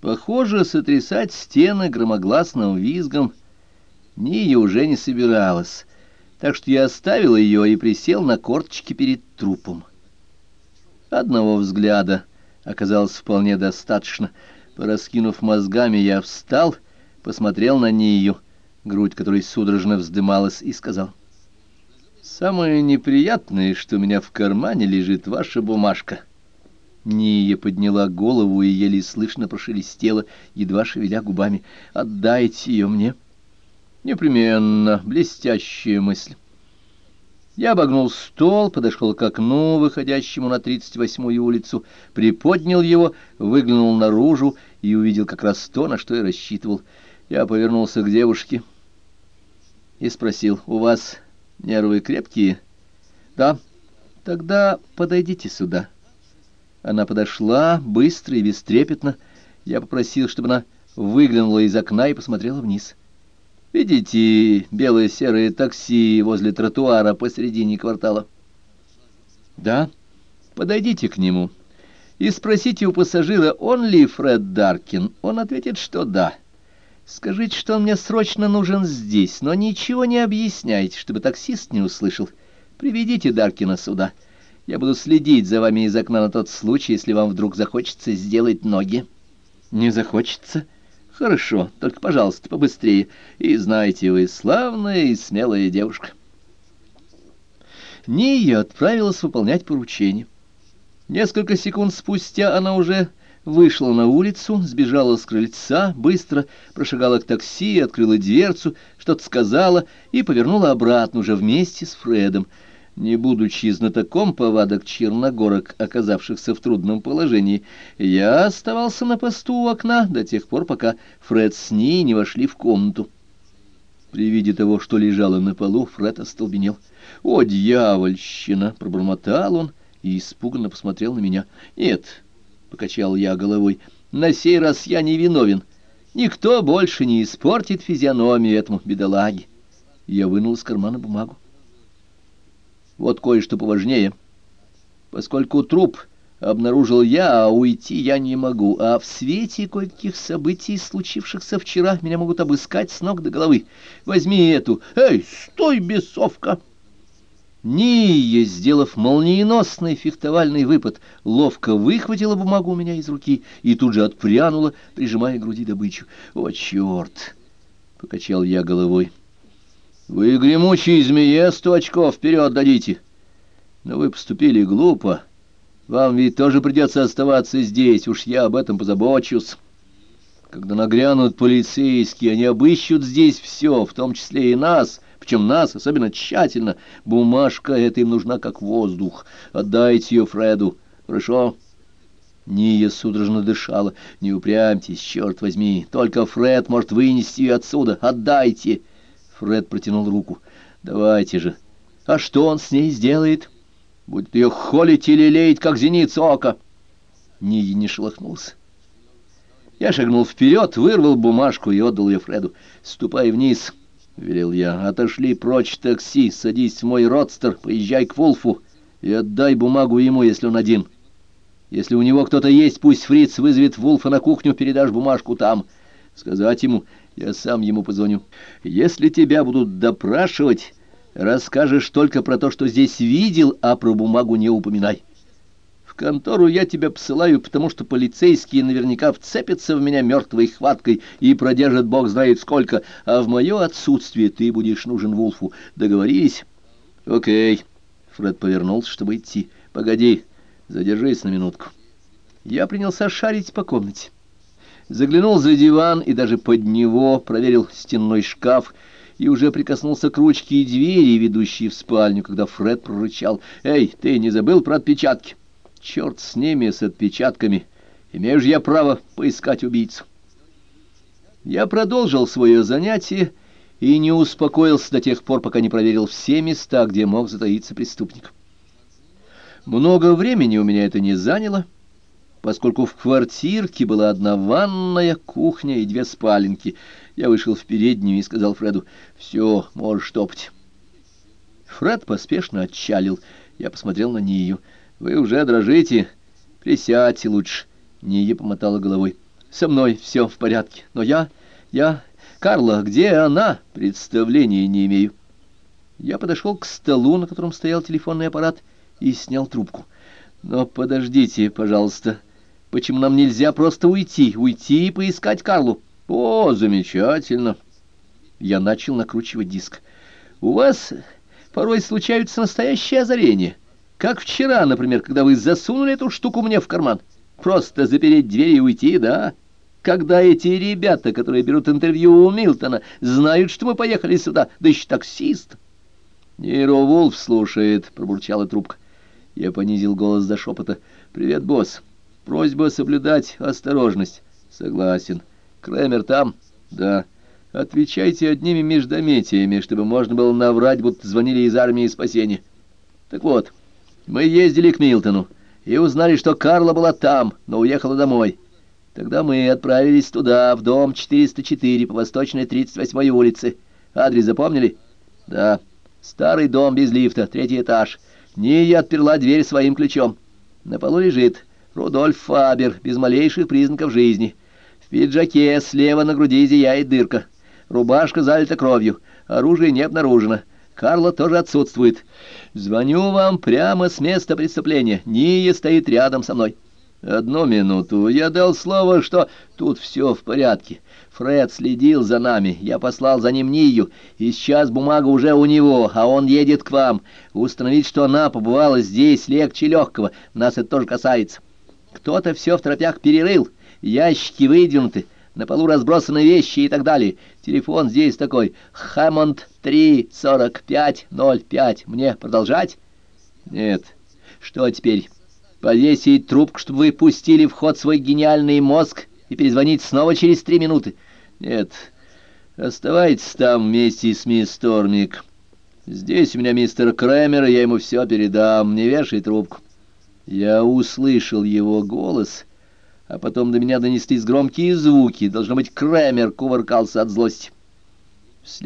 Похоже, сотрясать стены громогласным визгом Ния уже не собиралась, так что я оставил ее и присел на корточки перед трупом. Одного взгляда оказалось вполне достаточно. Пораскинув мозгами, я встал, посмотрел на Нию, грудь которой судорожно вздымалась, и сказал, «Самое неприятное, что у меня в кармане лежит ваша бумажка». Ния подняла голову и еле слышно прошелестела, едва шевеля губами. «Отдайте ее мне». «Непременно. Блестящая мысль». Я обогнул стол, подошел к окну, выходящему на 38-ю улицу, приподнял его, выглянул наружу и увидел как раз то, на что я рассчитывал. Я повернулся к девушке и спросил, «У вас нервы крепкие?» «Да». «Тогда подойдите сюда». Она подошла, быстро и бестрепетно. Я попросил, чтобы она выглянула из окна и посмотрела вниз. «Видите белое-серое такси возле тротуара посередине квартала?» «Да. Подойдите к нему и спросите у пассажира, он ли Фред Даркин. Он ответит, что да. Скажите, что он мне срочно нужен здесь, но ничего не объясняйте, чтобы таксист не услышал. Приведите Даркина сюда». Я буду следить за вами из окна на тот случай, если вам вдруг захочется сделать ноги. Не захочется? Хорошо, только, пожалуйста, побыстрее. И знаете, вы славная и смелая девушка. Ния отправилась выполнять поручение. Несколько секунд спустя она уже вышла на улицу, сбежала с крыльца, быстро прошагала к такси, открыла дверцу, что-то сказала и повернула обратно уже вместе с Фредом — не будучи знатоком повадок черногорок, оказавшихся в трудном положении, я оставался на посту у окна до тех пор, пока Фред с ней не вошли в комнату. При виде того, что лежало на полу, Фред остолбенел. «О, дьявольщина!» — пробормотал он и испуганно посмотрел на меня. «Нет», — покачал я головой, — «на сей раз я не виновен. Никто больше не испортит физиономию этому бедолаге». Я вынул из кармана бумагу. Вот кое-что поважнее. Поскольку труп обнаружил я, а уйти я не могу, а в свете кое-каких событий, случившихся вчера, меня могут обыскать с ног до головы. Возьми эту. Эй, стой, бесовка! Ния, сделав молниеносный фехтовальный выпад, ловко выхватила бумагу у меня из руки и тут же отпрянула, прижимая к груди добычу. «О, черт!» — покачал я головой. Вы, гремучие змее, сто очков вперед дадите. Но вы поступили глупо. Вам ведь тоже придется оставаться здесь, уж я об этом позабочусь. Когда нагрянут полицейские, они обыщут здесь все, в том числе и нас, причем нас особенно тщательно. Бумажка эта им нужна как воздух. Отдайте ее Фреду, хорошо?» Ния судорожно дышала. «Не упрямьтесь, черт возьми, только Фред может вынести ее отсюда. Отдайте!» Фред протянул руку. «Давайте же. А что он с ней сделает? Будет ее холить или леять, как зеницу ока?» Ния не шелохнулся. Я шагнул вперед, вырвал бумажку и отдал ее Фреду. «Ступай вниз», — велел я. «Отошли прочь такси, садись в мой родстер, поезжай к Вулфу и отдай бумагу ему, если он один. Если у него кто-то есть, пусть Фриц вызовет Вулфа на кухню, передашь бумажку там. Сказать ему, я сам ему позвоню. Если тебя будут допрашивать, расскажешь только про то, что здесь видел, а про бумагу не упоминай. В контору я тебя посылаю, потому что полицейские наверняка вцепятся в меня мертвой хваткой и продержат бог знает сколько, а в мое отсутствие ты будешь нужен Вулфу. Договорились? Окей. Фред повернулся, чтобы идти. Погоди, задержись на минутку. Я принялся шарить по комнате заглянул за диван и даже под него проверил стенной шкаф и уже прикоснулся к ручке и двери, ведущей в спальню, когда Фред прорычал. «Эй, ты не забыл про отпечатки?» «Черт с ними, с отпечатками! Имею же я право поискать убийцу!» Я продолжил свое занятие и не успокоился до тех пор, пока не проверил все места, где мог затаиться преступник. Много времени у меня это не заняло, — Поскольку в квартирке была одна ванная, кухня и две спаленки, я вышел в переднюю и сказал Фреду, «Все, можешь топать». Фред поспешно отчалил. Я посмотрел на Нию. «Вы уже дрожите? Присядьте лучше». Ния помотала головой. Со мной все в порядке, но я... я... Карла, где она? Представления не имею. Я подошел к столу, на котором стоял телефонный аппарат, и снял трубку. Но подождите, пожалуйста, почему нам нельзя просто уйти, уйти и поискать Карлу? О, замечательно. Я начал накручивать диск. У вас порой случаются настоящие озарения. Как вчера, например, когда вы засунули эту штуку мне в карман. Просто запереть дверь и уйти, да? Когда эти ребята, которые берут интервью у Милтона, знают, что мы поехали сюда, да еще таксист. Нейро Вулф слушает, пробурчала трубка. Я понизил голос до шепота. «Привет, босс. Просьба соблюдать осторожность». «Согласен. Крэмер там?» «Да». «Отвечайте одними междометиями, чтобы можно было наврать, будто звонили из армии спасения». «Так вот, мы ездили к Милтону и узнали, что Карла была там, но уехала домой. Тогда мы отправились туда, в дом 404 по восточной 38-й улице. Адрес запомнили?» «Да. Старый дом без лифта, третий этаж». Ния отперла дверь своим ключом. На полу лежит Рудольф Фабер, без малейших признаков жизни. В пиджаке слева на груди зияет дырка. Рубашка залита кровью, оружие не обнаружено. Карла тоже отсутствует. Звоню вам прямо с места преступления. Ния стоит рядом со мной. Одну минуту. Я дал слово, что тут все в порядке. Фред следил за нами, я послал за ним Нию, и сейчас бумага уже у него, а он едет к вам. Установить, что она побывала здесь, легче легкого, нас это тоже касается. Кто-то все в тропях перерыл, ящики выдвинуты, на полу разбросаны вещи и так далее. Телефон здесь такой, Хэммонд 34505. Мне продолжать? Нет. Что теперь? Повесить трубку, чтобы вы пустили в ход свой гениальный мозг и перезвонить снова через три минуты? Нет, оставайтесь там вместе с мисс Тормик. Здесь у меня мистер Крэмер, я ему все передам. Не вешай трубку. Я услышал его голос, а потом до меня донеслись громкие звуки. Должно быть, Крэмер кувыркался от злости.